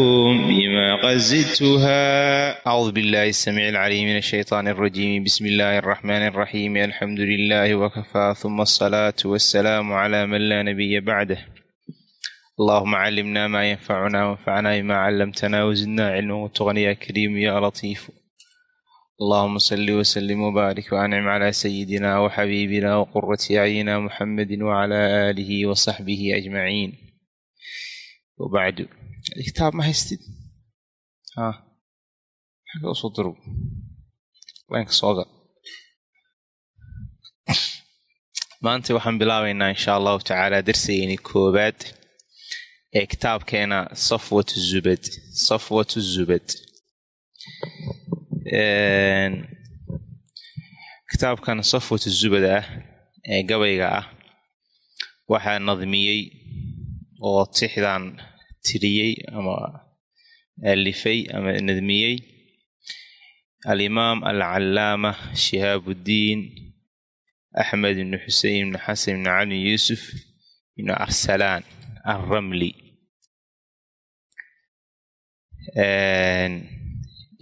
بما قد زدتها أعوذ بالله السميع العليم من الشيطان الرجيم بسم الله الرحمن الرحيم الحمد لله وكفى ثم الصلاة والسلام على من لا نبي بعده اللهم علمنا ما ينفعنا وانفعنا بما علمتنا وزدنا علما وتغني يا كريم يا لطيف اللهم صل وسلم وبارك وأنعم على سيدنا وحبيبنا وقرة أعيننا محمد وعلى آله وصحبه أجمعين وبعد kitaab ma haystid xaga u soo durug leenka sooga maanta waxaan bilaabaynaa insha allahu tacaala darsigeyni koobaad ee kitaabkeena safwat zubad safwat zubad kitaabkan safwat zubad ah ee gabayga ah waxaa nadmiyey oo tixdan tiriyey ama alifay ama nadmiyey. Alimaam alcalaama shihaabuddiin axmed ibnu xusein ibnu xasan ibnu cali yuusuf ibnu arsalaan alramli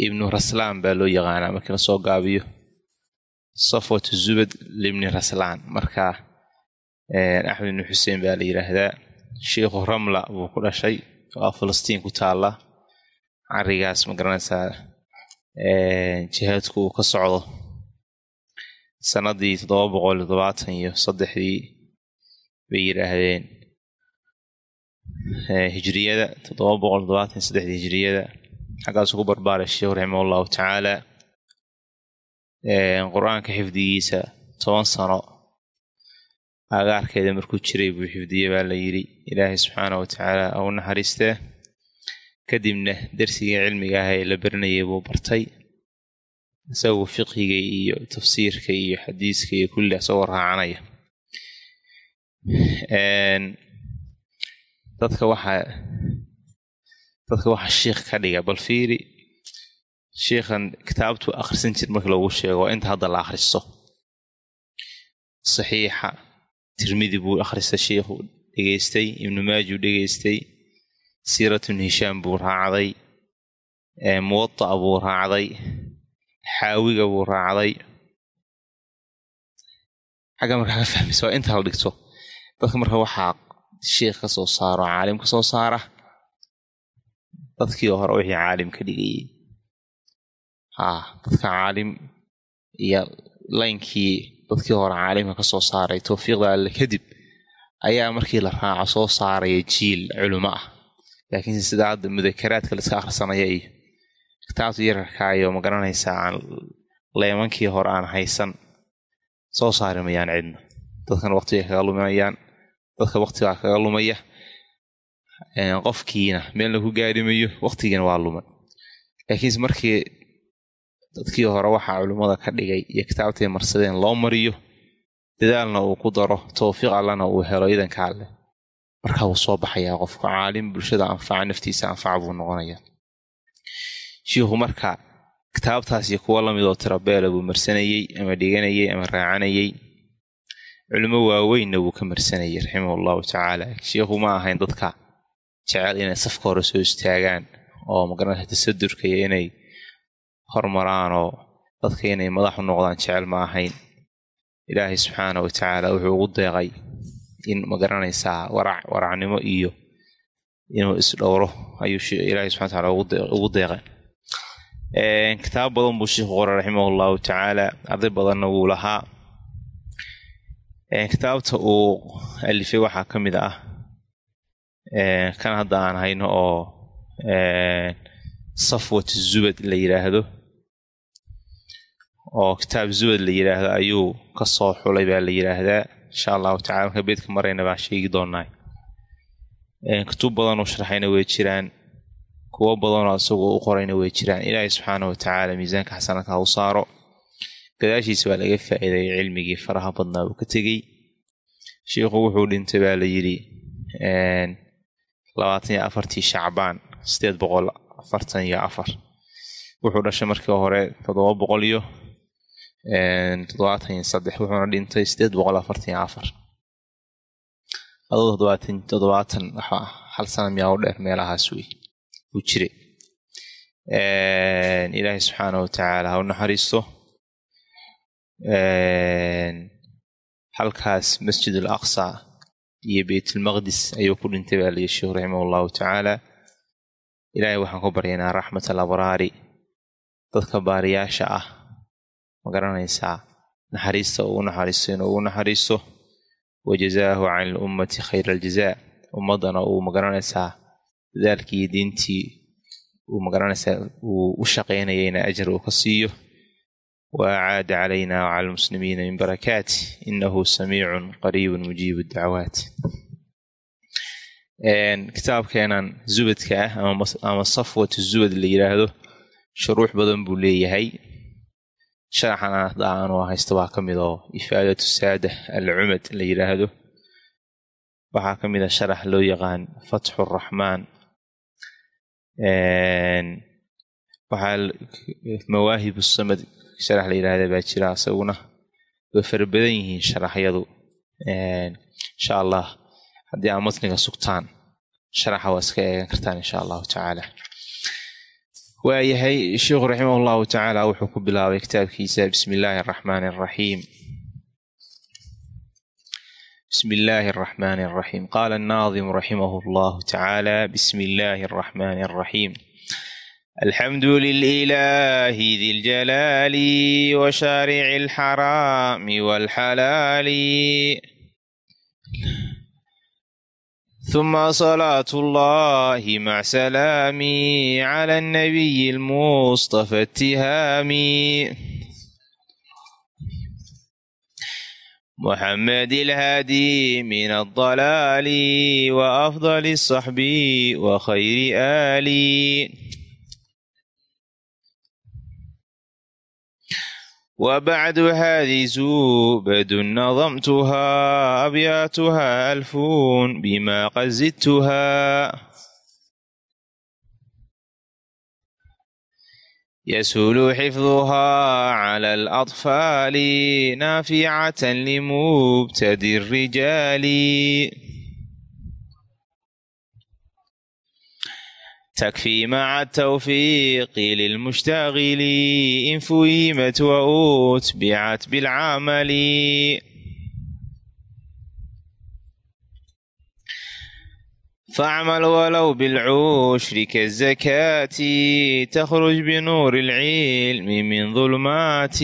ibnu raslaan baa loo yaqaanaa markii la soo gaabiyo. Safwat zubad libni raslaan marka axmed ibnu xusein baa la yidhaahdaa sheikhu ramla buu ku dhashay. Waa filistiin ku taalla. Carigaas ma garanaysaa jihaadku uu ka socdo. Sanadii toddoba boqol toddobaatan iyo saddexdii bay yidhaahdeen. Hijriyada toddoba boqol toddobaatan iyo saddexdii hijriyada. Xaggaasuu ku barbaaray sheikhu raximah allahu tacaala qur'aanka xifdigiisa toban sano agaarkeeda markuu jiray buu xifdiyey baa la yidhi ilaahay subxaana wa tacaala u naxariistee kadibna darsigii cilmiga ah ee la barinayay buu bartay isagoo fiqhiga iyo tafsiirka iyo xadiiska iyo kulli isagoo raacanaya dadka waxaa dadka waxaa shiikh ka dhiga bal fiiri shiikhan kitaabtuu akhrisan jir marka loogu sheego waa inta hadda la akhristo saxiixa tirmidi buu akhristay shiikhu dhegeystay ibnu maajuu dhegeystay siiratun hishaam buu raacday muwada'a buu raacday xaawiga buu raacday. Xagga markaa ka fahmaysa waa inta la dhigto. Dadka marka waxaa sheikh ka soo saaro caalim ka soo saara dadkii hore wixii caalim ka dhigayey haa dadka caalim iyo laynkii dadkii hore caalimka ka soo saaray towfiiqda alle kadib ayaa markii la raaco soo saaraya jiil culimo ah. Laakiinse sida hadda mudakaraadka la iska akhrisanaya iyo kitaabta yararkaayo ma garanaysaa aan leemankii hore aan haysan soo saari cidna. Dadkan waqtiga kaga luminayaan dadka waqtigaa kaga lumaya qofkiina meelna ku gaarimayo waqtigiina waa luman. Laakiinse markii dadkii hore waxaa culimmada ka dhigay iyo kitaabtay marsadeen loo mariyo dadaalna uu ku daro towfiiq allana uu helo idanka alle. Markaa wuu soo baxayaa qofku caalim bulshada anfaca naftiisa anfaca buu noqonayaa. Shiikhu marka kitaabtaas iyo kuwo la mid oo tirabeela buu marsanayey ama dhiganayey ama raacanayey culimo waaweynna wuu ka marsanayay raximah allahu tacaala. Shiikhu ma ahayn dadka jecel inay safka hore soo istaagaan oo magaranaysa tasadurka iyo inay hormaraan oo dadka inay madax u noqdaan jecel ma ahayn. Ilaahay subxaana wa tacaala wuxuu ugu deeqay in ma garanaysaa warac waracnimo iyo inuu isdhowro ayuu ilaahay subxana wataala ugu deeqay. Kitaab badan buu sheikhu qoray raximah allahu tacaala arday badanna wuu lahaa. Kitaabta uu alifay waxaa ka mid ah kan hadda aan hayno oo safwat zubad la yidhaahdo oo kitaab zubad la yidhaahdo ayuu ka soo xulay baa la yidhaahdaa insha allahu tacala marka beedka marayna baan sheegi doonaa. Kutub badan oo sharxayna way jiraan kuwo badanoo isagoo u qorayna way jiraan. Ilaahay subxaana wa tacaala miisaanka xasanadka ha u saaro. Gadaashiisa waa laga faa'iideeyay cilmigii faraha badnaa uu ka tegey. Shiikhu wuxuu dhintay baa la yidhi labaatan iyo afartii shacbaan sideed boqol afartan iyo afar. Wuxuu dhashay markii hore toddoba boqol iyo toddobaatan saddex wuxuuna dhintay sideed boqol afartan afar. Adoo toddobaatan toddobaatan waxa hal sana miyaa u dheer meelahaas wey. Uu jiray ilaahay subxaana wa tacaala ha u naxariisto. Halkaas masjid al aqsa iyo beytulmaqdis ayuu ku dhintay baa layihi sheikhu raximah allahu tacaala. Ilaahay waxaan ku baryaynaa raxmat al abraari dadka baariyaasha ah ma garanaysaa naxariista uu naxariisto inuu ugu naxariisto wajazaahu can ilummati khayra aljazaa ummaddana uu ma garanaysaa dadaalkii diintii uu ma garanaysaa uu u shaqaynayayna ajar uu ka siiyo. Wa calayna wacala almuslimiina min barakaati. Inahu samiicun qariibun mujiibu dacwaat kitaabkeenan zubadka ah ama safwatu zubad la yidhaahdo shuruux badan buu leeyahay sharaxan aanu haysto waa ka mid oo ifaadatu saada alcumad la yidhaahdo waxaa ka mid a sharax loo yaqaan fatxu raxmaan waxaa mawaahib samad sharax la yidhahda baa jira isaguna way fara badan yihiin sharaxyadu. Insha allah haddii aa matniga sugtaan kartaan insha allahu tacaala waayahay sheikhu raximah allahu tacaala wuxuu ku bilaabay kitaabkiisa bismi illaahi araxmaani araxiim bismi illaahi araxmaani araxiim qaala annaadimu raximah allahu tacaala bismi illaahi araxmaani araxiim alxamdu lililaahi di ljalaali washaarici alxaraami walxalaali ثم صلاة الله مع سلامي على النبي المصطفى التهامي محمد الهادي من الضلال وأفضل الصحب وخير آلي وبعد هذه زوبد نظمتها أبياتها ألفون بما قد زدتها يسهل حفظها على الأطفال نافعة لمبتدي الرجال تكفي مع التوفيق للمشتغل إن فهمت وأتبعت بالعمل فاعمل ولو بالعشر كالزكاة تخرج بنور العلم من ظلمات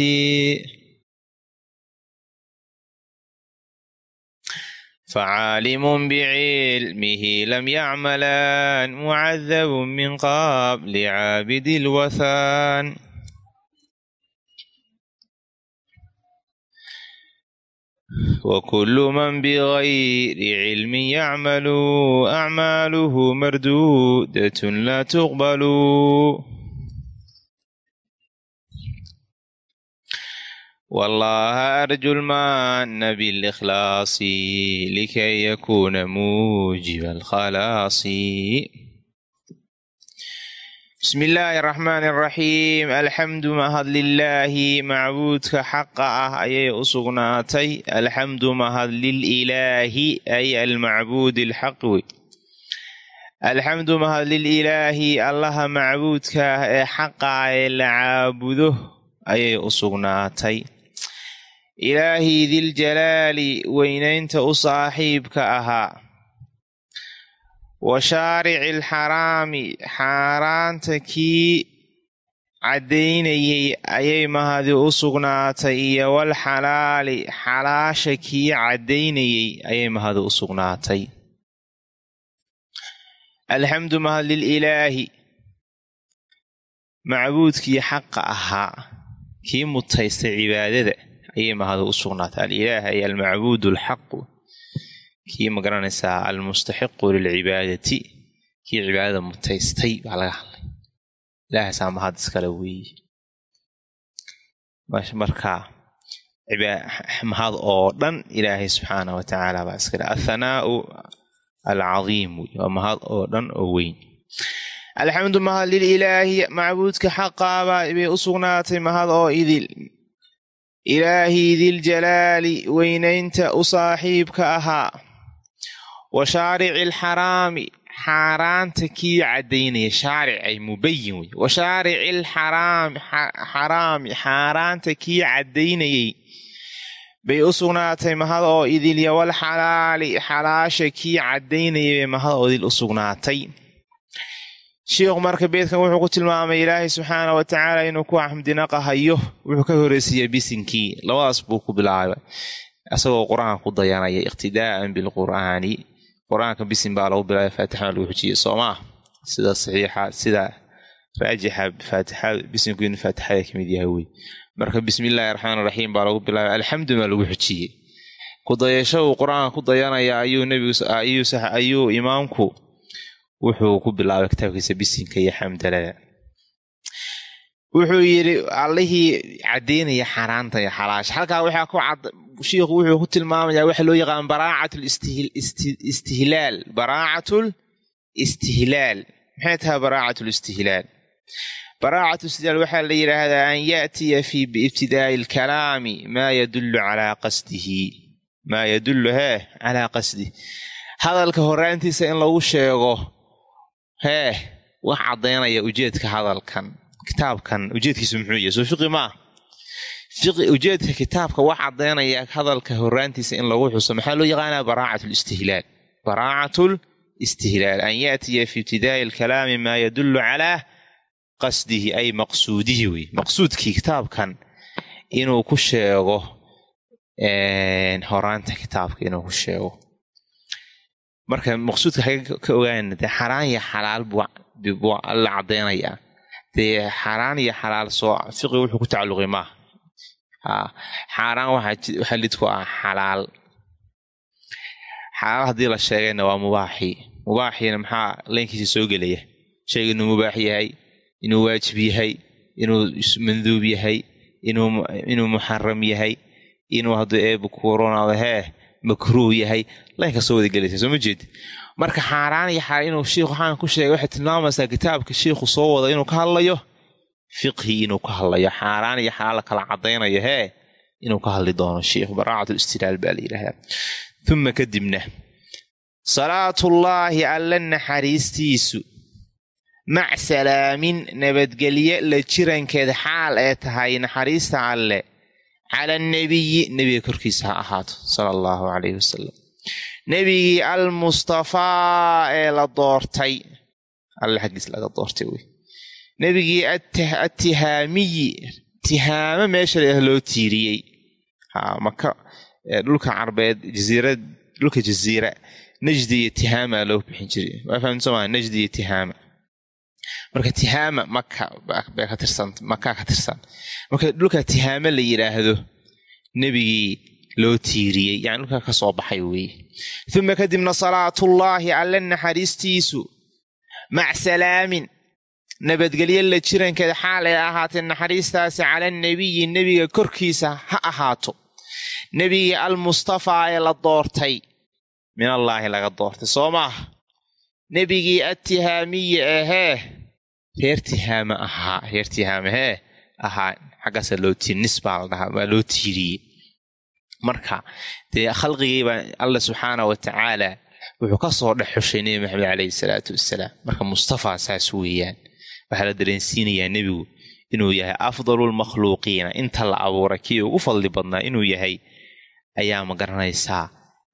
فعالم بعلمه لم يعملان معذب من قبل عابد الوثان وكل من بغير علم يعمل أعماله مردودة لا تقبل والله أرجو المان بالإخلاص لكي يكون موجب الخلاص بسم الله الرحمن الرحيم الحمد mahad lilaahi macbuudka xaqa ah ayay u sugnaatay alxamdu mahad lililaahi ay almacbuud alxaq wey alxamdu mahad lililaahi allaha macbuudka ah ee xaqa ah ee la caabudo ayay u sugnaatay ilaahii diljalaali weynaynta u saaxiibka ahaa. Wa shaarici alxaraami xaaraanta kii caddaynayay ayay mahadi u sugnaatay iyo walxalaali xalaasha kii caddaynayay ayay mahadi u sugnaatay. Alxamdu mahad lililaahi macbuudkii xaqa ahaa kii mutaystay cibaadada ayay mahadi u sugnaatay alilaah ay almacbuud alxaqu kii ma garanaysaa almustaxiqu lilcibaadati kii cibaadada mutaystay baa laga hadlay. Ilaahaasaa mahad iskale weeye marka mahad oo dhan ilaahay subxaana wa tacaala baa iskale athanaau alcadiim wey waa mahad oo dhan oo weyn. Alxamdu mahad lililaahi ilaahii diljalaali weynaynta u saaxiibka ahaa. Wa shaarici alxaraami xaaraanta kii caddaynaya. Shaaric ay mubayin wey wa shaarici alxaraami xaaraanta kii caddaynayay. Bay u sugnaatay mahad oo idilya walxalaali xalaasha kii caddaynayay bay mahad oo idil u sugnaatay shiikhu marka beedkan wuxuu ku tilmaamay ilaahay subxaana wa tacaala inuu ku xamdinaqahayo wuxuu ka horeysiiya bisinkii. Labadaas buu ku bilaabay isagoo qur'aanka ku dayanaya iqtidaa'an bilqur'aani qur'aanka bisin baa lagu bilaabay faatixana lagu xujiyey soomaa sida saxiixa sida raajixa faatixa bisinku inu faatixada ka mid yahay wey. Marka bismillaahi raxmaan raxiim baa lagu bilaabay alxamdu baa lagu xujiyey kudayasho uu qur'aanka ku dayanaya ayuu nbiayuu imaamku wuxuu ku bilaabay kitaabkiisa bisinka iyo xamdalada. Wuxuu yidhi allihii caddeynaya xaaraanta iyo xalaasha halkaa waxaa ku cad shiikhu wuxuu ku tilmaamayaa waxa loo yaqaan baraacatul istihlaal. Baraacatul istihlaal. Maxay tahay baraacatul istihlaal? Baraacatul istihlaal waxaa la yidhaahdaa an yaatiya fi biibtidaa'i alkalaami maa yadullu calaa qasdihi. Maa yadullu hee calaa qasdih hadalka horaantiisa in lagu sheego hee wax caddaynaya ujeedka hadalkan kitaabkan ujeedkiisu muxuu yahay soo fiqi maa fiqi ujeedka kitaabka wax caddaynaya hadalka horaantiisa in lagu xuso maxaa loo yaqaanaa baraacatul istihlaal. Baraacatul istihlaal an yaatiya fi ibtidaa'i alkalaami maa yadullu calaa qasdihi ay maqsuudihi wey maqsuudkii kitaabkan inuu ku sheego horaanta kitaabka inuu ku sheego marka maqsuudka ka ogaana dee xaraan iyo xalaal buu alla caddaynayaa dee xaaraan iyo xalaal soo fiqi wuxuu ku tacalluqay maaha. Xaaraan waxaa lid ah xalaal. Xalaal haddii la sheegayna waa mubaaxii mubaaxiina maxaa leynkiisa soo gelaya? Shayga inuu mubaax yahay inuu waajib yahay inuu manduub yahay inuu muxaram yahay inuu hadduu eeba kuronaado hee makruuh yahay. Laynka soo wada gelaysa soo ma jeed? Marka xaaraan iyo xaaraan inuu shiikhu xaan ku sheegay waxay tilmaamaysaa kitaabka shiikhu soo wada inuu ka hadlayo? Fiqhi inuu ka hadlayo xaaraan iyo xalaal kala caddaynayo hee? Inuu ka hadli doono shiikhu baraacatul istilaal baa la yidhahdaa. Uma kadibna salaatullaahi alla naxariistiisu mac salaamin nabadgelye la jirankeed xaal ee tahay naxariista alle cala annebiyi nebiga korkiisa ha ahaato sala allahu calayhi wasalam nebigii almustafaa ee la doortay alle xaggiis laga doortay wey nebigii atihaamiyi tihaamo meesha leah loo tiiriyey ha maka dhulka carbeed jasiirad dhulka jasiira najdi iyo tihaama loo bixin jiray waa fahamsama najdi iyo tihaama marka tihaama maka ka tirsan makaa ka tirsan. Marka dhulka tihaame la yidhaahdo nebigii loo tiiriyey yani dhulkaa ka soo baxay weeye uma kadibna salaatullaahi alle naxariistiisu mac salaamin. Nabadgelyo la jirankeeda xaal ay ahaatee naxariistaasi cala nebiyi nebiga korkiisa ha ahaato. Nebigii almustafaa ee la doortay. Min allaahi laga doortay soo maaha nebigii attihaamiyi ahee reer tihaama ahaa reer tihaama hee ahaa xaggaasa loo la dhahaa waa loo tiiriyey marka dee khalqigiibaa alla subxaana wa tacaala wuxuu ka soo dhex xushay nebi maxamed caleyhi salaatu wassalaam marka mustafaa saas weeyaan waxaa la dareensiinayaa nebigu inuu yahay afdalulmakhluuqiina inta la abuuray kii ugu fadli badnaa inuu yahay ayaa ma garanaysaa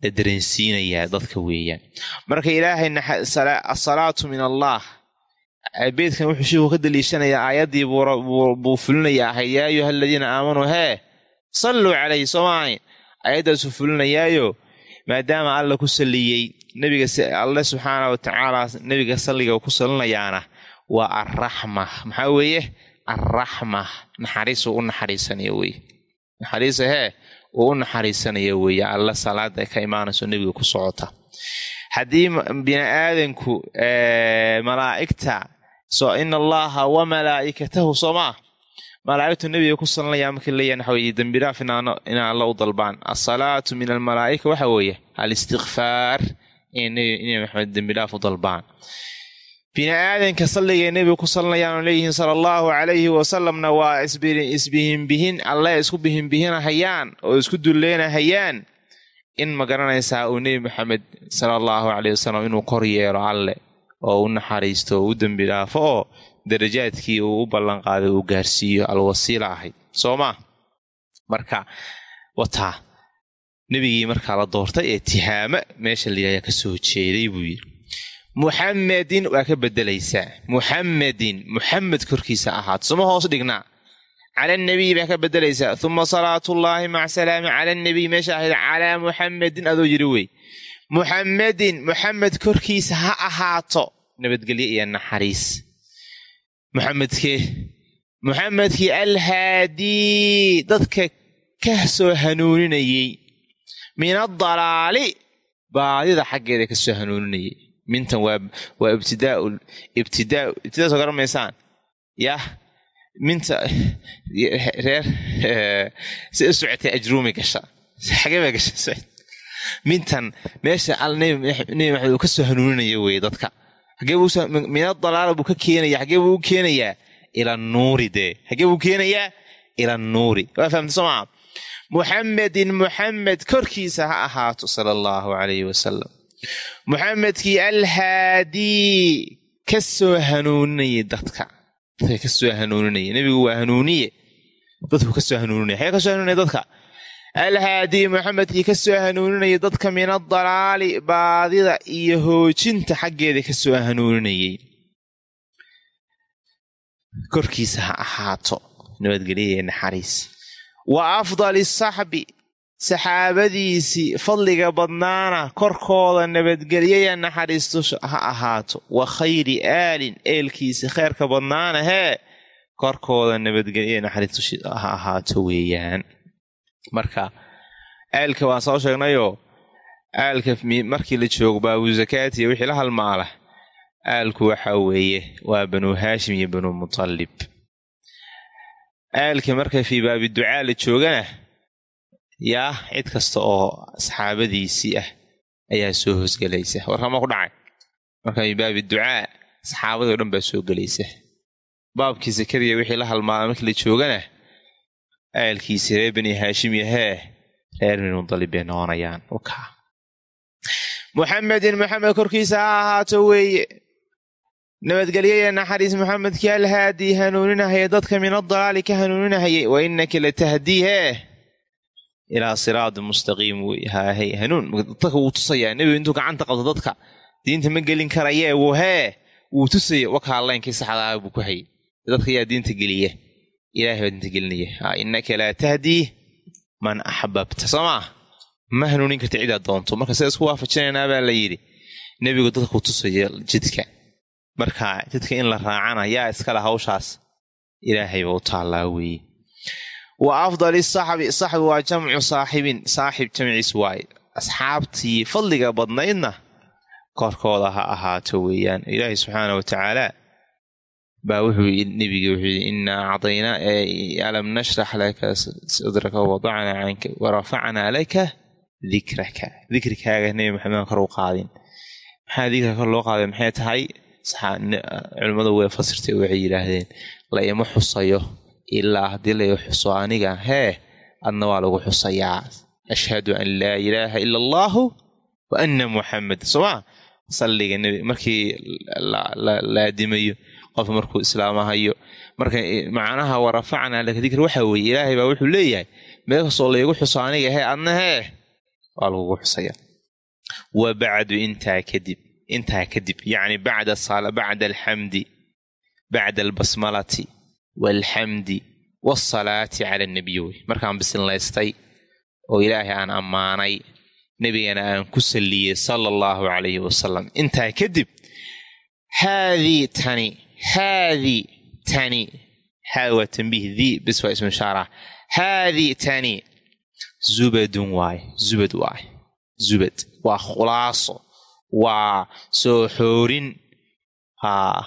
la dareensiinayaa dadka weeyaan. Marka ilaahay asalaatu min allah beedkan wuxuu shiiku ka daliishanayaa aayaddii buu fulinayaa yaa ayuha aladiina aamanuu hee salluu calayhi soomaahayn aayaddaasuu fulinayaayo maadaama alla ku salliyey nebiga alle subxaana wa tacaala nebiga salliga ku salinayaana waa arraxma maxaa weeye? Arraxma naxariisuu u naxariisanayo weye naxariisa hee uu u naxariisanayo weeye alla salaada ka imaanayso nebiga ku socota. Haddii bini aadanku malaa'igta so ina allaha wa malaa'ikatahu malaa'igtu nebiga ku salanaya markii leeyahan waxa weye dembidhaaf inaan alla u dalbaan. Asalaatu min almalaa'ika waxa weeye alistikfaar inay maxamed dembidhaaf u dalbaan. Bini aadanka salligay nebiga ku salanayaanu leeyihiin sala allahu calayhi wasalamna waa isbihinbihin alle isku bihinbihinahayaan oo isku dulleenahayaan in ma garanaysaa uu nebi maxamed sala allahu caleyh wasalam inuu kor yeelo alle oo u naxariisto oo u dembi dhaafo oo darajaadkii uu u ballanqaaday uu gaarsiiyo alwasiila ahayd. Soo maa marka wataa nebigii markaa la doortay ee tihaama meesha layidhahda ka soo jeeday buu yidhi muxamedin waa ka bedelaysaa. Muxamedin muxamed korkiisa ahaad. Suma hoos dhignaa? Cala nabiy baa ka bedelaysaa. Uma salaatullaahi maca salaami cala nabiy. Meesha ahayd calaa muxamedin adoo yiri wey muxamedin muxamed korkiisa ha ahaato. Nabadgelyo iyo naxariis. Muxamedkee muxamedkii alhaadii dadka ka soo hanuuninayey min adalaali baadida xaggeeda ka soo hanuuninayay. Mintan waa ibtidaa ibtidaa ibtidaa soo garamaysaan yah minta reer si u socotay ajruumi gasha. Xagee baa gasha mintan meesha al nebi maxamed uu ka soo hanuuninaya weye dadka. Min adalaala buu ka keenaya xagee buu u keenayaa ila nuuri dee. Xagee buu keenayaa ila nuuri. Waa fahamta soo maa muxamedin muxamed korkiisa ha ahaato sala allahu calayhi wasalam muxamedkii alhaadii ka soo hanuuninayay dadka. Dadka ka soo hanuuninaya nebigu waa hanuuniye. Dadku ka soo hanuuninaya xagee ka soo hanuuninaya dadka alhaadii muxamedkii ka soo hanuuninayay dadka min adalaali baadida iyo hoojinta xaggeeda ka soo korkiisa ha ahaato nabadgelyaee naxariis. Wa afdali saxbi saxaabadiisii fadliga badnaana korkooda nabadgelyaya naxariisto ha ahaato. Wa khayri aalin eelkiisi kheyrka badnaana hee korkooda nabadgelyaya naxariisto ha ahaato weeyaan marka aalka waan soo sheegnayoo aalka markii la joogo baabuzakaatiya wixii la halmaala aalku waxa weeye waa banuu haashim iyo banuu mutalib aalka marka fii baabi ducaa la joogana yaa cid kasta oo saxaabadiisii ah ayaa soo hoosgelaysa warkama ku dhacay? Marka fii baabi ducaa saxaabadii o dhan baa soo gelaysa. Baabkii sakariya wixii la halmaala markii la joogana aalkiisi reer bani haashim yahee reer bani mudalib bay noqonayaan muxamedin muxamed korkiisa ha ahaato weeye nabadgelyaya naxariis muxamedkii alhaadii hanuuninahaya dadka min adalaali ka hanuuninahayay wa inaka latahdii hee ilaa siraadi mustaqiim wey hanuun. Dadka wuu tusayaa nebigu intuu gacanta qabto dadka diinta ma gelin karayee wuu hee wuu tusaya wakaa laynkii saxdaa buu ku hayay. Dadka yaa diinta geliya ilahay baa diinta gelinaya inaka laa tahdii man axbabta soo ma hanuunin karta cidaad doonto marka sida isku waafajinaynaa baa la yidhi nebigu dadku tusaya jidka marka jidka in la raacana yaa iskale hawshaas ilaahayba u taallaa weeye wa afdali saxbi saxbi waa jamcu saaxibin saaxib jamciis waaye asxaabtii fadliga badnaydna korkooda ha ahaato weeyaan ilaahay subxaana wa tacaala baa wuxuu nebiga wuxuu yidhi inaa acdaynaa alam nashrax laka sadraka wadacnaa canka warafacnaa laka dikraka dikrikaaga nebi maxamed kor u qaadin maxaa dikrika kor loo qaaday maxay tahay culimmadu way fasirtay waxay yidhaahdeen la ima xusayo ilaa haddii la xuso aniga hee adna waa lagu xusayaa ashhadu an laa ilaaha ila allaahu wa anna muxamed sooma salliga nebi markii laadimayo qof markuu islaamahayo. Marka macnaha warafacnaa laka dikr waxa weeye ilaahay baa wuxuu leeyahay meel kastoo laygu xuso aniga hee adna hee waa lagugu xusaya. Wa bacdu intaa kadib intaa kadib yacni bacda bacda alxamdi bacda albasmalati waalxamdi waasalaati cala anabiy wey. Markaan bisinlaystay oo ilaahay aan ammaanay nebigana aan ku salliyey sala allahu calayhi wasalam intaa kadib haadii tani haadii tani haadi waa tanbiih dii bis waa ismu ishaara haadii tani zubadun waaye zubad waaye zubad waa khulaaso waa soo xoorin haa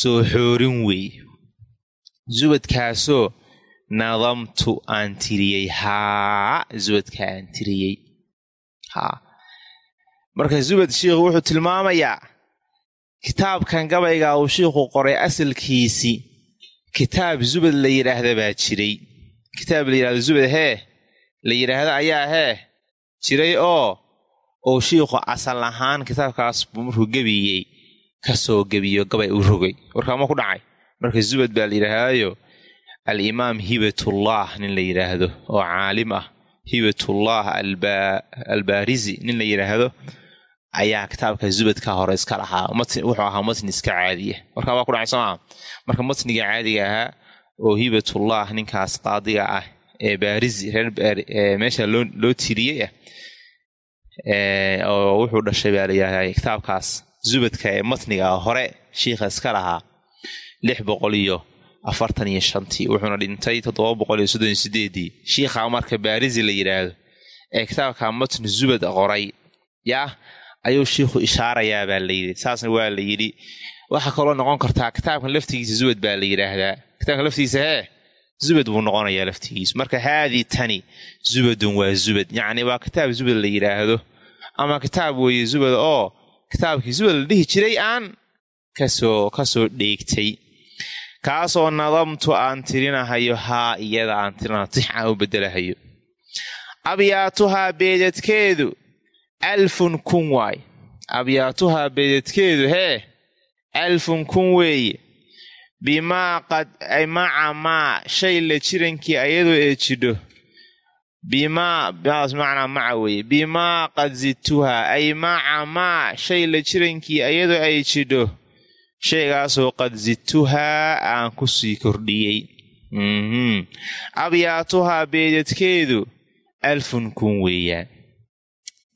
soo xoorin weeye zubadkaasoo nadamtu aan tiriyey haa zubadka aan tiriyey haa marka zubad shiikhu wuxuu tilmaamayaa kitaabkan gabayga uu shiikhu qoray asalkiisii kitaab zubad la yidhaahda baa jiray. Kitaab la yidhahdo zubad hee? La yidhaahda ayaa hee? Jiray oo uu shiikhu asal ahaan kitaabkaas buu markuu gebiyey ka soo gebiyo gabay u rogay. Warkaama ku dhacay? Marka zubad baa la yidhaahdayo alimaam hibatullah nin la yidhaahdo oo caalim ah. Hibatullah albaarizi nin la yidhaahdo ayaa kitaabka zubadka hore iska lahaa wuxuu ahaa matni iska caadiya warkaa waa ku dhacay soo marka matniga caadiga ahaa oo hibatullah ninkaas qaadiga ah ee baarizi meesha loo tiriyey ah oo wuxuu dhashay baa layidhahdaa kitaabkaas zubadka ee matniga hore shiikha iska lahaa lix boqol iyo afartan iyo shantii wuxuuna dhintay toddoba boqol iyo soddon iyo sideedii shiikha marka baarizi la yidhaahdo ee kitaabka matni zubad qoray yaa ayuu shiikhu ishaarayaa baa layidhi saasna waa la yidhi. Waxaa kaloo noqon kartaa kitaabkan laftigiisa zubad baa la yidhaahdaa. Kitaabkan laftigiisa hee zubad buu noqonayaa laftigiisu marka haadii tani zubadun waa zubad. Yacni waa kitaab zubad la yidhaahdo. Ama kitaab weeye zubad oo kitaabkii zubad la dhihi jiray aan ka soo ka soo dheegtay. Kaasoo nadamtu aan tirinahayo haa iyada aan tirinaha tix aan u bedelahayo abyaatuhaa beedadkeedu alfun kun waay. Abyaatuhaa beedadkeedu hee alfun kun weeye bimaa qad maca maa shay la jirankii ayadoo ee jidho. Bimaa maas maca weeye bimaa qad zidtuhaa ay maca maa shay la jirankii ayadoo ay jidho. Shaygaasoo qad zidtuhaa aan ku sii kordhiyey. Abyaatuhaa beedadkeedu alfun kun weeyaan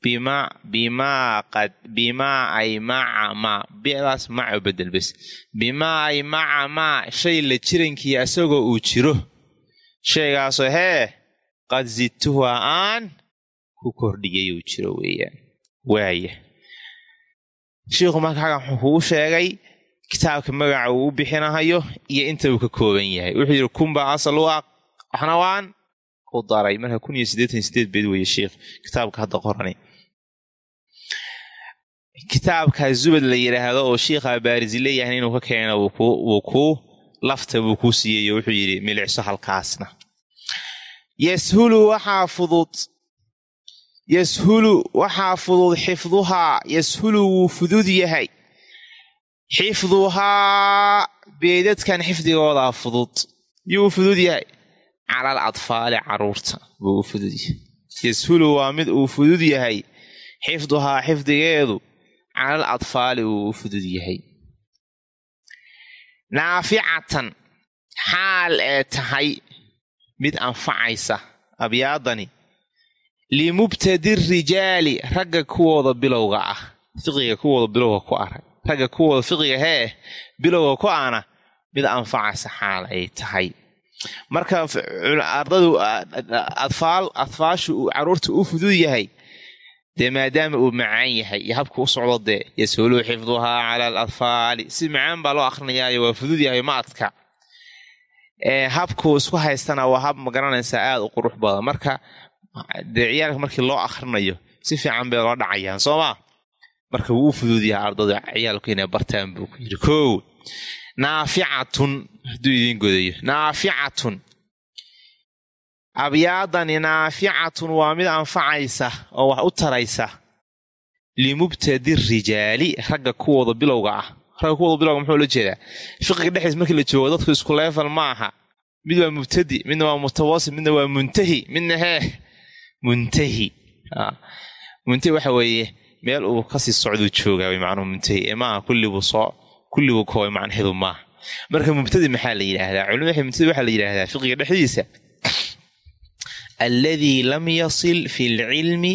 bimaa qad bimaa ay maca maa bidaas maca bedel bes. Bimaa ay maca maa shay la jirankii asagoo uu jiro. Shaygaasoo hee qad zidtuhaa aan ku kordhiyay uu jiro weeyaan. Waaya shiikhu marka xagan wuxuu kugu sheegay kitaabka magaca uu u bixinahayo iyo inta uu ka kooban yahay. Wuxuu yidhi kunbaa asal u ah waxna waan ku daray. Marka kun iyo siddeetan sideed beed weeye kitaabka zubad la yidhaahdo oo shiikha baarisi leeyahay inuu ka keeno wuu kuu lafta buu kuu siiyeyo wuxuu yidhi milicso halkaasna. Yashulu waxaa fudud yashulu waxaa fudud xifduhaa yashulu wuu fudud yahay. Xifduhaa beedadkan xifdigoodaa fudud yuu fudud yahay. Calal adfaali carruurta buu u fudud yahay. Yashulu waa mid uu fudud yahay. Xifduhaa xifdigeedu calal adfaali uu u fudud yahay naaficatan xaal ee tahay mid anfacaysa abyaadani limubtadi rijaali ragga kuwooda bilowga ah fiqiga kuwooda bilowga ku arag ragga kuwooda fiqiga hee bilowga ku ana mid anfacaysa xaal ay tahay marka ardadu adfaal adfaashu uu carruurta u fudud yahay dee maadaama uu macaan yahay iyo habka u socdo dee yashulu xifduhaa cala al adfaali si macaan baa loo akrinayaayo waa fudud yahay ma adka. Isku haystana waa hab ma garanaysaa aada u qurux badan. Marka dee ciyaalka markii loo akrinayo si fiican bay loo dhacayaan soo maa marka wuu u fudud yahay ardada ciyaalku inay bartaan buu ku yidhi kow naaficatun hadduu idiin godayo naaficatun abyaadani naaficatun waa mid anfacaysa oo wax u taraysa limubtadi rijaali ragga kuwooda bilowga ah. Ragga kuwooda bilowga muxuu la jeedaa? Fiqiga dhexdiis markii la joogo dadku isku leefal ma aha. Mid waa mubtadi midna waa mutawasit midna waa muntahi midna hee muntahi. Muntahi waxa weeye meel uu ka sii socduu joogaa way macnuhu muntahi ee maaha kullibuu soo kullibuu koobay macnaheedu maaha. Marka mubtadi maxaa la yidhaahdaa? Culimada mubtadi waxaa la yidhaahdaa fiqiga dhexdiisa alladii lam yasil fi lcilmi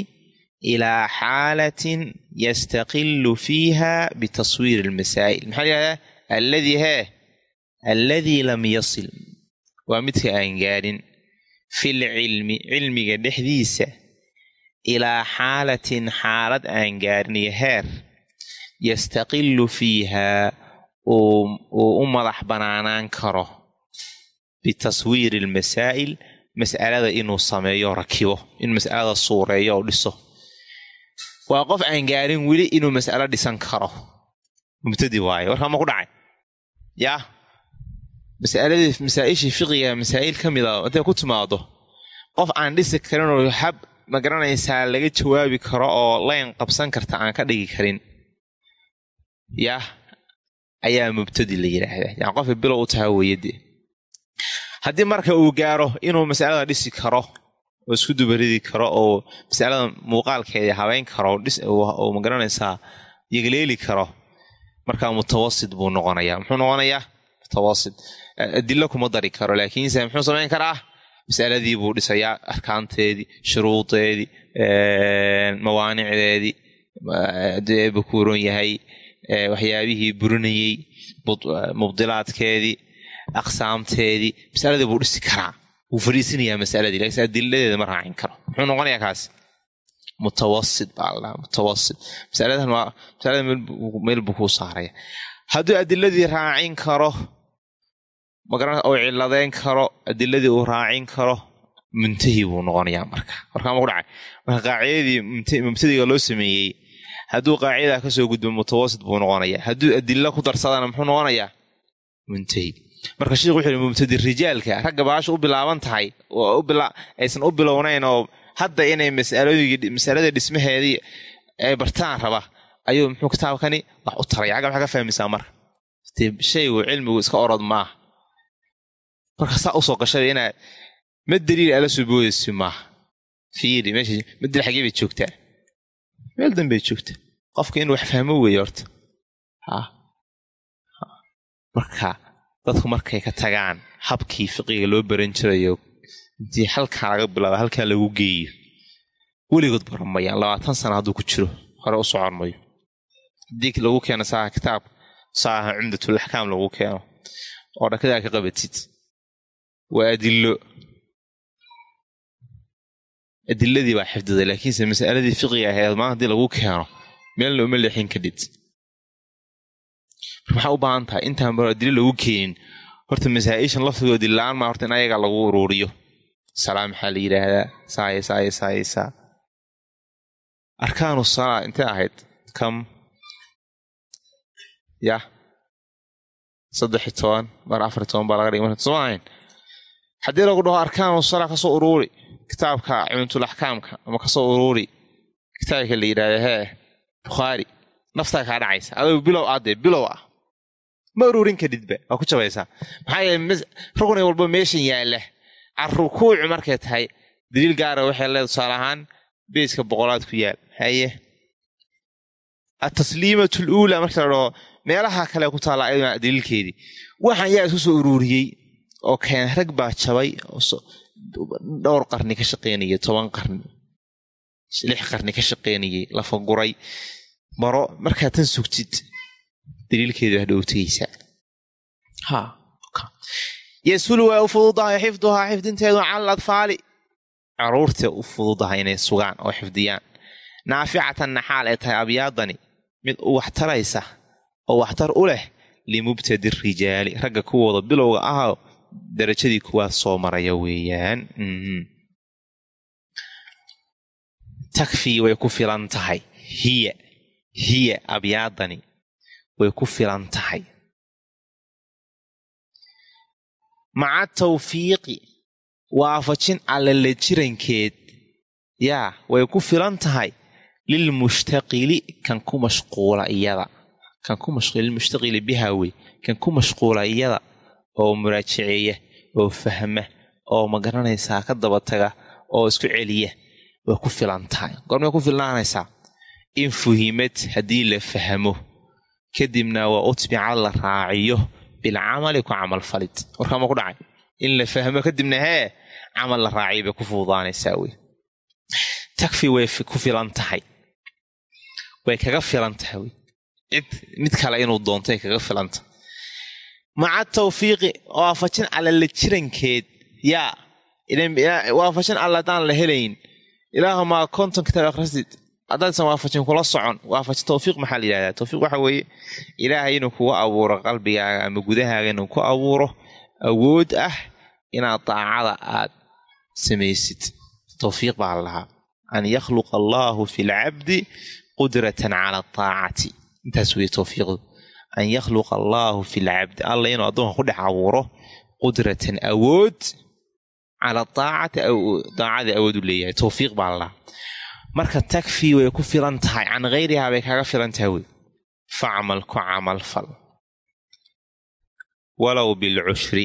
ilaa xaalatin yastaqilu fiiha bitaswiiri almasaa'il maxaa la yidhahdaa alladii hee alladii lam yasil waa midka aan gaadhin fil cilmi cilmiga dhexdiisa ilaa xaalatin xaalad aan gaarniyo heer yastaqilu fiihaa uu u madax banaanaan karo bitaswiiri almasaa'il mas'alada inuu sameeyo rakibo in mas'alada suureeyo oo dhiso. Waa qof aan gaarin weli inuu mas'alo dhisan karo. Mubtadi waaye warkaa ma ku dhacay? Yaa? Masaaladii masaa-ishii fiqiga masaa'il ka mid a intay ku timaado qof aan dhisi karinoo hab ma garanaysaa laga jawaabi karo oo layn qabsan karta aan ka dhigi karin. Yah ayaa mubtadi la yidhaahdaa yani qofka bilow u taha weeyadee haddii marka uu gaaro inuu masalada dhisi karo oo isku dubaridi karo oo masalada muuqaalkeeda habeyn karo oo ma garanaysaa yegleeli karo markaa mutawasit buu noqonayaa. Muxuu noqonayaa? Mutawasit adilo kuma dari karo laakiinse muxuu samayn karaa? Masaladii buu dhisayaa arkaanteedii shuruudeedii mawaanicdeedii adee bukuuron yahay waxyaabihii burinayey mubdilaadkeedii aqsaamteedii masaladii buu dhisi karaa. Wuu fadhiisinayaa masaladii lakiinse adiladeeda ma raacin karo. Muxuu noqonayaa kaas? Mutawasit baa waa masalada meel buu kuu saaraya. Hadduu adiladii raacin karo magaran uu ciladeyn karo adiladii uu raacin karo muntahi buu noqonayaa marka. Warkaa ma ku dhacay. Marka qaacidadii mubtadiga loo sameeyey hadduu qaacidaa ka soo gudbo mutawasit buu noqonayaa. Hadduu adilo ku darsadana muxuu noqonayaa? Muntahi marka sheikhu wuxuu yihi mubtadi rijaalka ragga baasha u bilaaban tahay aysan u bilownayn oo hadda inay masalada dhismaheedii ay bartaan raba ayuu muxuu kitaabkani wax u taraya agga maxaa ka fahmaysaa marka. Shaygu cilmigu iska orod maaha. Marka saa u soo gashada inaad ma daliil ala soo boodaysi fiiri meesha ma daliil xagee bay joogtaa? Meel danbay joogtaa. Qofka inuu wax fahmo weeye horta marka dadku markay ka tagaan habkii fiqiga loo baran jirayo intii halkaa laga bilaabo halkaa lagu geeyo weligood baran mayaan. Labaatan sana hadduu ku jiro hore u socon mayo. Haddii lagu keeno saaha kitaab saaha cumdatul axkaam lagu keeno. Oo dhakadaa ka qabatid waa adilo adiladii baa xifdiday laakiinse masaladii fiqiga ahayd maan haddii lagu keeno meelna uma leexin kadhid maxaa u baahan tahay intaan ba adilo lagu keenin. Horta masaa-ishan laftigoodii la'aan maa horta in ayaga lagu uruuriyo salaa maxaa la yidhaahdaa? Saaya saaya saaya saa arkaanu salaa intay ahayd? Kam? Yah saddex toban mar afar toban baa laga dhigay. Soo ahayn. Haddii lagu dhaho arkaanu salaa ka soo uruuri kitaabka axkaamka ama ka soo uruuri kitaabka la yidhahda hee bukhaari naftaa kaa dhacaysa. Adoo bilow adee bilow ah ma uruurin kadhidba waa ku jabaysaa maxaa yeele rugni walba meeshan yaalla. Carukuucu markay tahay daliil gaara waxay leeda tusaale ahaan beeska boqolaad ku yaal. Haye atasliimatu luula marka la dhaho meelaha kale ku taalla ayaduna daliilkeedii. Waxaan yaa isku soo uruuriyey oo keen rag baa jabay dhowr qarni ka shaqaynayay toban qarni lix qarni ka shaqaynayay lafaguray baro. Markaad tan sugtid daliilkeedu hadhow tegaysaa yasulu waa u fududahay xifduhaa xifdinteedu cala adfaali carruurta u fududahay inay sugaan oo xifdiyaan naaficatanna xaal ay tahay abyaadani mid u waxtaraysa oo waxtar u leh limubtadi rijaali ragga kuwooda bilowga ahoo darajadii kuwaad soo maraya weeyaan takfii way ku filan tahay hiya hiya abyaadani way ku filan tahay maca tawfiiqi waafajin allala jirankeed yaa way ku filan tahay lilmushtaqili kan ku mashquula iyada kan ku lilmushtaqili bihaa wey kan ku mashquula iyada oo muraajaceeya oo fahma oo ma garanaysaa ka daba taga oo isku celiya way ku filan tahay goormay ku filnaanaysaa in fuhimad haddii la fahmo kadibna waa utbica la raaciyo bilcamali ku camalfalid warkaama ku dhacay? In la fahmo kadibna hee camal la raaciyo bay ku fududaanaysaa wey. Takfi way ku filan tahay. Way kaga filan tahay wey. Cid mid kale inuu doontay kaga filanta maca tawfiiqi waafajin alla la jirankeed. Yaa waafajin alla haddaan la helayn. Ilaahumaa konton kitaab akhrisid haddaysan waafajin kula socon waafajin tawfiiq maxaa la yidhahdaa? Tawfiiq waxa weeye ilaahay inuu kugu abuuro qalbigaaga ama gudahaaga inuu ku abuuro awood ah inaad daacada aad samaysid. Tawfiiq baa la lahaa. An yakhluqa allaahu fi lcabdi qudratan cala aacati intaas weye tawfiiqdu. An yakhluqa allaahu fi lcabdi alla inuu addoonka ku dhex abuuro qudratan awood cala aacati daacadii awood u leeyahay. Tawfiiq baa la lahaa marka takfii way ku filan tahay can hayrihaa bay kaga filan tahay wey. Facmal ku camal fal. Walow bilcushri.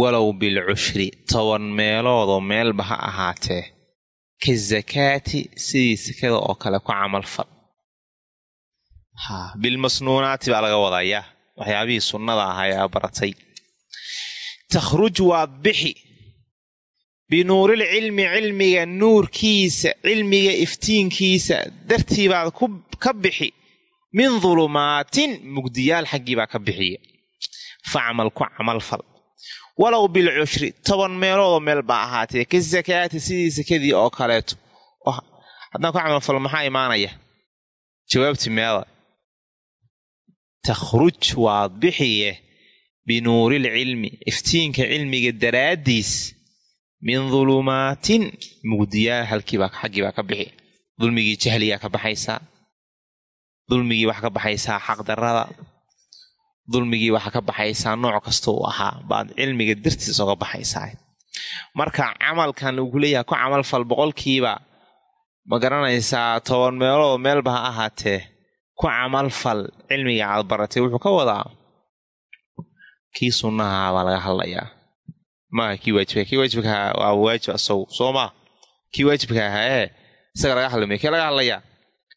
Walow bilcushri. Toban meeloodoo meelba ha ahaatee. Ka zakaati sidii sakada oo kale ku camal fal. Ha bilmasnuunaati baa laga wadayaa. Waxyaabihii sunnada ahaa ee aa baratay. Takhruj waad bixi binuuril cilmi cilmiga nuurkiisa cilmiga iftiinkiisa dartii baad ka bixi. Min dulumaatin mugdiyaal xaggii baa ka bixiya facmal ku camal fal. Walow bilcushri toban meeloodoo meel baa ahaatee ka sakaati sidii sakadii oo kaleeto. Haddaan ku camalfalo maxaa imaanaya? Jawaabti meeda takhruj waad bixiye binuuril cilmi iftiinka cilmiga daraaddiis min dulumaatin mugdiyaal halkiibaa xaggii baa ka bixi. Dulmigii jahligaa ka baxaysaa dulmigii waxaa ka baxaysaa xaqdarada dulmigii waxaa ka baxaysaa nooc kasta uu ahaa baad cilmiga dartiis oga baxaysaa marka camalkan lagu leeyahay ku camalfal boqolkiiba ma garanaysaa toban meelood meelba ha ahaatee ku camalfal cilmiga aad baratay wuxuu ka wadaa kii sunnaha baa laga hadlayaa maaha kii waajibka kii waajibka waa waajib asagu soo maa kii waajibka ahaa ee isaga laga hadlamaya kee laga hadlayaa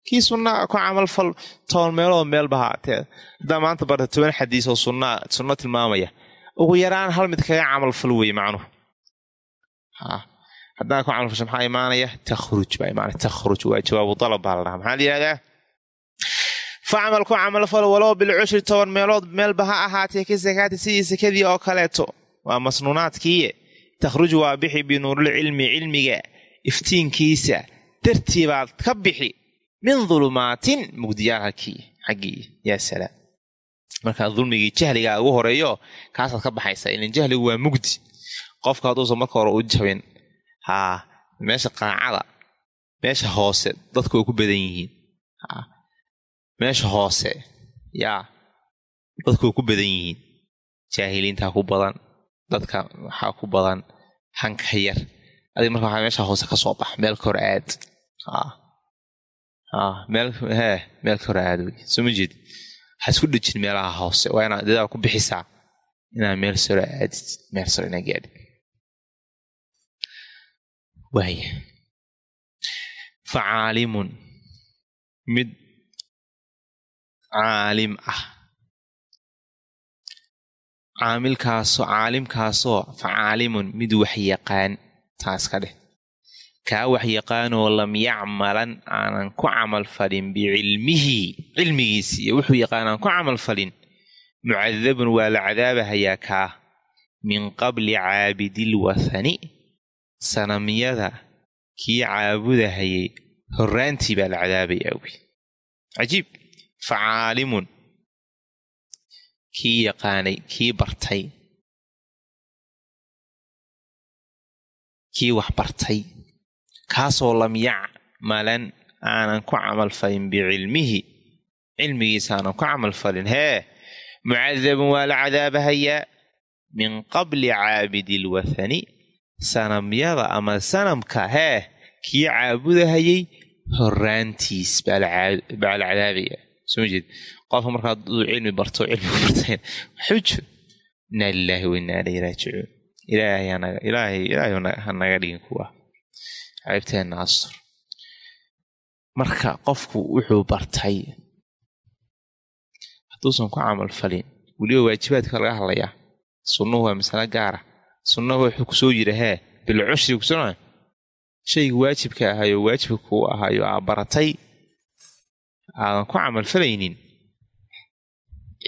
kii sunna ku camalfal toban meelood meelba haatee haddaa maanta barta toban xadiis oo sunna sunno tilmaamaya ugu yaraan hal mid kaga camalfal weye macnuhu haddaan ku camalfasho maxaa imaanaya takhruj baa imaanaya takhruj waa jawaabu dalab baa la dhahaa maxaa la yihahdaa facmal ku camalfal walow bilcushri toban meelood meelba ha ahaatee ka sakaati sidii sakadii oo kaleeto waa masnuunaadkiiye takhruj waa bixi binuuril cilmi cilmiga iftiinkiisa. Dartii baad ka bixi min dulumaatin mugdiyaal xaggii yaa salaam. Markaa dulmigii jahligaa ugu horeeyo kaasaad ka baxaysaa ilan jahligu waa mugdi. Qofka hadduusan marka hore u jabin haa meesha qaacada meesha hoose dadku way ku badan yihiin. Meesha hoose yaa dadku way ku badan yihiin. Jaahiliintaa ku badan dadka waxaa ku badan hanka yar. Adig marka waxaa meesha hoose ka soo bax meel ka hor aad meel hee meel ka hor aad soo ma jeed? Waxaa isku dhejin meelaha hoose waa inaad dadaal ku bixisaa inaad meel saro aadid meel saro inaa gaadhid waaya fa caalimun. Mid caalim ah caamilkaasoo caalimkaasoo fa caalimun mid waxyaqaan taas ka dheh. Kaa waxyaqaanoo lam yacmalan aanan ku camal falin bicilmihi cilmigiisi iyo wuxuu yaqaan aan ku camal falin mucadabun waa la cadaabahayaa kaa min qabli caabidil wathani sanamyada kii caabudahayay horraantii baa la cadaabayaa wy cajiib fa caalimun kii yaqaanay kii bartay. Kii wax bartay kaasoo lam yacmalan aanan ku camal falin bicilmihi cilmigiisa aanan ku camal falin. Hee mucadabun waa la cadaabahayaa. Min qabli caabidi lwathani sanamyada ama sanamka hee kii caabudahayay horaantiis baa la cadaabaya soo jeed qofka markaa duu cilmi barto cilmigu barteen xujo inaa lilaahi wa inaa ilayhi raajicuun ilaahay ha naga dhigin kuwa ceybteenna astur marka qofku wuxuu bartay hadduusan ku camal falin weliba waajibaadka laga hadlayaa sunnuhu waa masalo gaara sunnahu wuxuu ku soo yidhi hee bilcushri kusona shayga waajibka ahayo waajibka kuu ahayo aa baratay aadan ku camal falaynin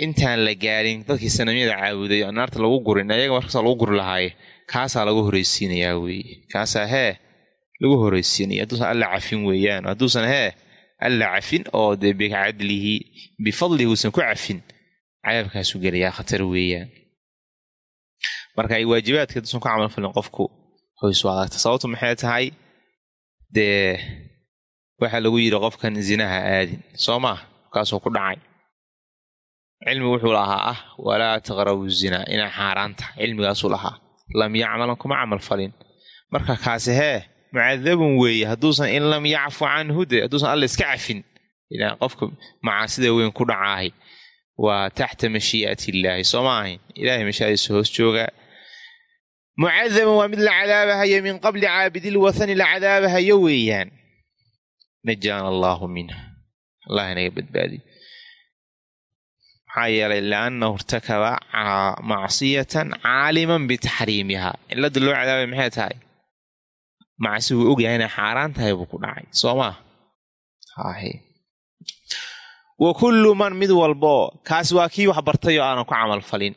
intaan la gaarin dadkii sanamyada caabuday oo naarta lagu gurin ayaga markaasa lagu guri lahaaye kaasaa lagu horreysiinayaa weeye kaasaa hee lagu horeysiinaya. Hadduusan alla cafin weeyaan hadduusan hee alla cafin oo dee bicadlihi bifadlihi uusan ku cafin cadaabkaasu gelayaa khatar weeyaan. Marka ay waajibaadka hadduusan ku camal falin qofku hoysu adagta sababtu maxay tahay? Dee waxaa lagu yidhi qofkan zinaha aadin soo maa kaasuu ku dhacay cilmi wuxuu lahaa ah walaa taqrabu zinaa inaa xaaraan tahay. Cilmigaasuu lahaa lam yacmalan kuma camal falin. Marka kaasi hee mucadabun weeye hadduusan in lam yacfu canhu de hadduusan alla iska cafin. Ilaa qofka macaasida weyn ku dhacaahay. Waa taxta mashii'ati illaahi soo ma ahayn? Ilahay mashaadiisa hoos joogaa. Mucadaban waa mid la cadaabahayo min qabli caabidilwathani la cadaabahayo weeyaan. Najaana allaahu minha allah inaga badbaadiyo maxaa yeelay liannahu irtakaba macsiyatan caaliman bitaxriimihaa cilada loo cadaabay maxay tahay macsi wuu ogyahay inay xaaraan tahay buu ku dhacay soo maa wa kullu man mid walboo kaasi waa kii wax bartay oo aanan ku camal falin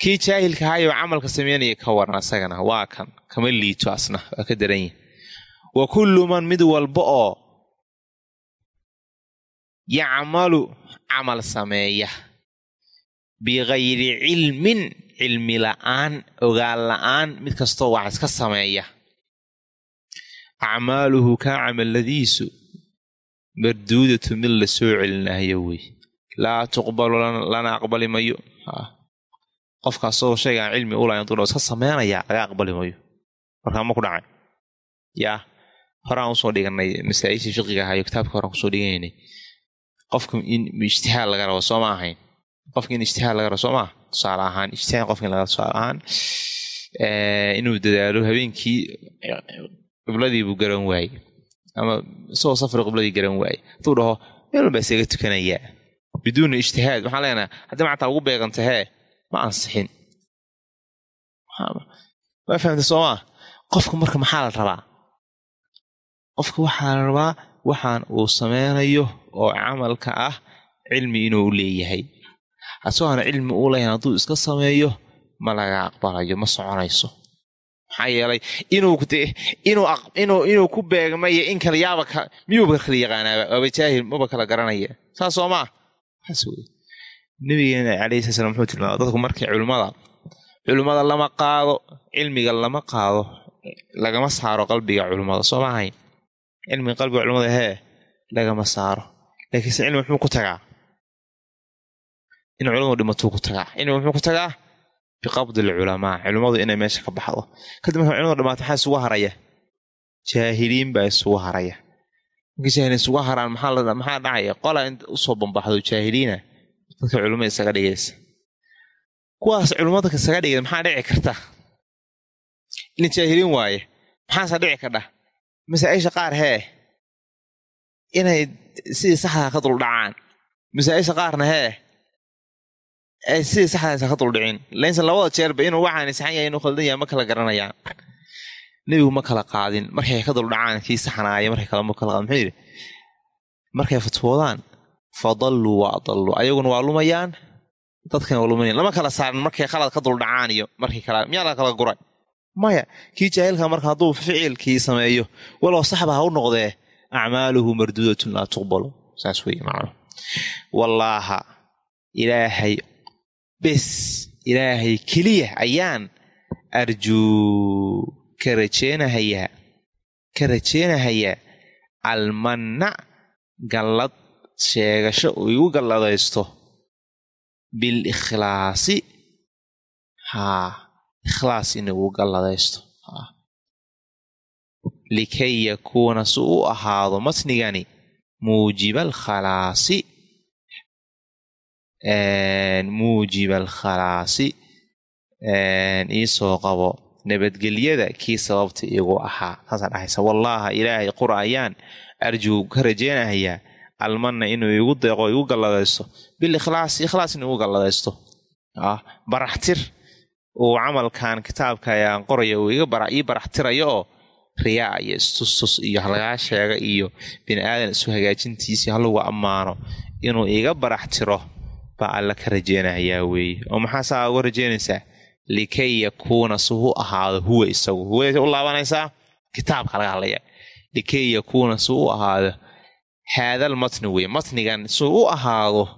kii jaahilka ahayoo camalka sameynaya ka waran asagana waa kan kama liito asna waa ka daran yihi wa kullu man mid walba oo yacmalu camal sameeya. Bikayri cilmin cilmi la'aan ogaal la'aan mid kastoo wax iska sameeya. Acmaaluhu kaa camalladiisu marduudatu mid la soo celinayo wey. Laa tuqbalu lana aqbali mayo. Qofkaasoo shaygaan cilmi ulahayn duu iska samaynayaa laga aqbali mayo. Markaa ma ku dhacay. Yaa horaan u soo dhiganay masaa-ishii fiqiga ahayo kitaabka horaan ku soo dhiganaynay qofka in ijtihaad laga rabo soo ma ahayn. Qofka in ijtihaad laga rabo soo maa tusaale ahaan ijtihaad qofka in laga tusaale ahaan inuu dadaalo habeenkii qibladii buu garan waayey. Ama isagoo safri qibladii garan waayey. Hadduu dhaho meel walbaa isaga tukanayaa biduuni ijtihaad waxaan leenaha haddii macantaa ugu beeganta hee ma ansixin. Waa fahamta soomaa qofka marka maxaa la rabaa? Qofka waxaa la rabaa waxaan uu sameynayo oo camalka ah cilmi inuu leeyahay. Asagoona cilmi u lahayn hadduu iska sameeyo ma laga aqbalayo ma soconayso. Maxaa yeelay inuu ku beegmayo in kale yaaba miyuuba kala yaqaanaaba waaba jaahil maba kala garanaya. Saas soo maa nabigeena calayhi sala slam muxuu tilmaama dadku markay culimmada culimmada lama qaado cilmiga lama qaado lagama saaro qalbiga culimmada. Soo ma ahayn cilmiga qalbiga culimmada hee lagama saaro. Laakiinse cilmi muxuu ku tagaa? In culimadu dhimatuu ku tagaa. Cilmi muxuu ku tagaa? Biqabdi alculamaa culimmadu inay meesha ka baxdo. Kadib marka culimadu dhimaato maxaa isugu haraya? Jaahiliin baa isugu haraya. Markii jaahiliin isugu haraan maxaa dhacaya? Qola in u soo bambaxdo jaahiliina dadka culimmada isaga dhigaysa. Kuwaas culimmada isaga dhigay maxaa dhici karta? In jaahiliin waaye maxaasa dhici kardha masaa-isha qaar hee inay sidii saxdaa ka duldhacaan masaa-isha qaarna hee ay sidii saxdaasa ka duldhicin lainsan labada jeerba inuu waxaani saxan yahay inuu khaldan yahay ma kala garanayaan. Nebigu ma kala qaadin. Markay ka duldhacaan kii saxnaaya markay kale ma kala qaadin. Muxuu yidhi markay fatwoodaan fadalluu wa adalluu ayaguna waa lumayaan dadkana waa luminayan lama kala saarin markay khalad ka duldhacaan iyo markii kala kala guray maya kii jaahilka marka hadduu ficilkii sameeyo walow saxba ha u noqdee acmaaluhu marduudatun laa tuqbalu. Saas weeye macnu wallaaha ilaahay bes ilaahay keliya ayaan arjuu ka rajeenahayaa ka rajeenahayaa almanna gallad sheegasho uu igu galladaysto. Bil ikhlaasi haa ikhlaas inuu galladaysto likay yakuuna si u ahaado matnigani muujiba alkhalaasi muujiba alkhalaasi iisoo qabo nabadgelyada kii sababta igu ahaa saasaa dhahaysa wallaaha ilaahay qura ayaan arjuu ka rajeynahayaa almanna inuu igu deeqo igu galladaysto bil ikhlaasi ikhlaas inuu igu galladaysto baraxtir uu camalkan kitaabka ayaan qoraya uu ii baraxtirayo oo riyaa iyo istustus iyo halagaa sheega iyo bini aadan isu hagaajintiisii halagu ammaano. Inuu iga baraxtiro baa alla ka rajeynayaa weeye oo maxaa saa uga rajeynaysaa likay yakuuna si hu ahaado huwa isagu. Huwa u laabanaysaa? Kitaabka laga hadlaya. Likay yakuuna suu u ahaado haadal matni wey matnigan suu u ahaado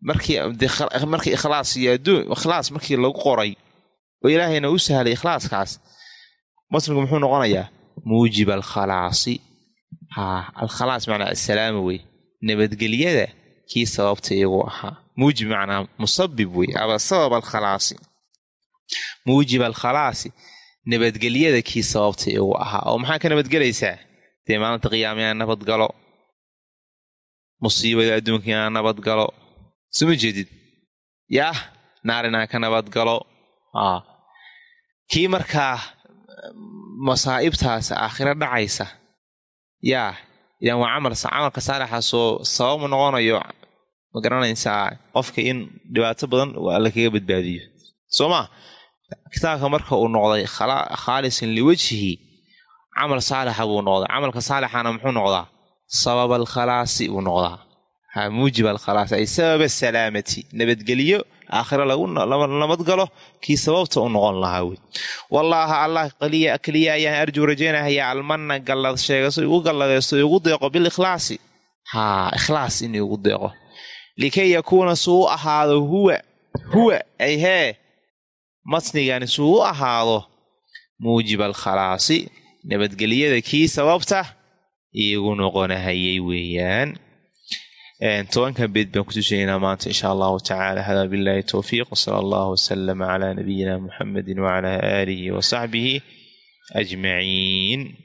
markii ikhlaas iyo adduun ikhlaas markii lagu qoray oo ilaahayna u sahlay ikhlaaskaas matnigu muxuu noqonayaa? Muujib alkhalaasi. Haa alkhalaas macnaa assalaama wey. Nabadgelyada kii sababta iyagu ahaa. Muujib macnaa musabib wey. Aba sabab alkhalaasi. Muujib alkhalaasi. Nabadgelyada kii sababta iyagu ahaa. Oo maxaa ka nabadgelaysaa? Dee maalinta qiyaama inaan nabadgalo musiibada adduunka inaan nabadgalo suma jeedid? Yaah naar inaan ka nabadgalo kii markaa masaa'ibtaas aakhiro dhacaysa. Yaa idan waa camal camalka saalaxaasoo sababu noqonayo ma garanaysaa qofka in dhibaato badan alla kaga badbaadiyo. Soo maa kitaabka marka uu noqday khaalisan liwajhihi camal saalixa buu noqday camalka saalixana muxuu noqdaa? Sabab alkhalaasi buu noqdaa muujib alkhalaas ay sabab asalaamati nabadgelyo aakhira lagu nabadgalo kii sababta u noqon lahaa wey. Wallaaha allah keliya ayaan arjuu rajaynahayaa almanna gallad sheegaso igu galladeysto igu deeqo bilikhlaasi. Haa ikhlaas inuu igu deeqo. Likay yakuuna suu u ahaado huwa huwa ay hee matnigani suu u ahaado muujib alkhalaasi nabadgelyada kii sababta iigu noqonahayay weeyaan tobankan beed baan kutusinaynaa maanta insha allahu tacala hada billahi towfiiq wsala allahu wasalama calaa nabiyina muxamedi wacalaa aalihi wasaxbihi ajmaciin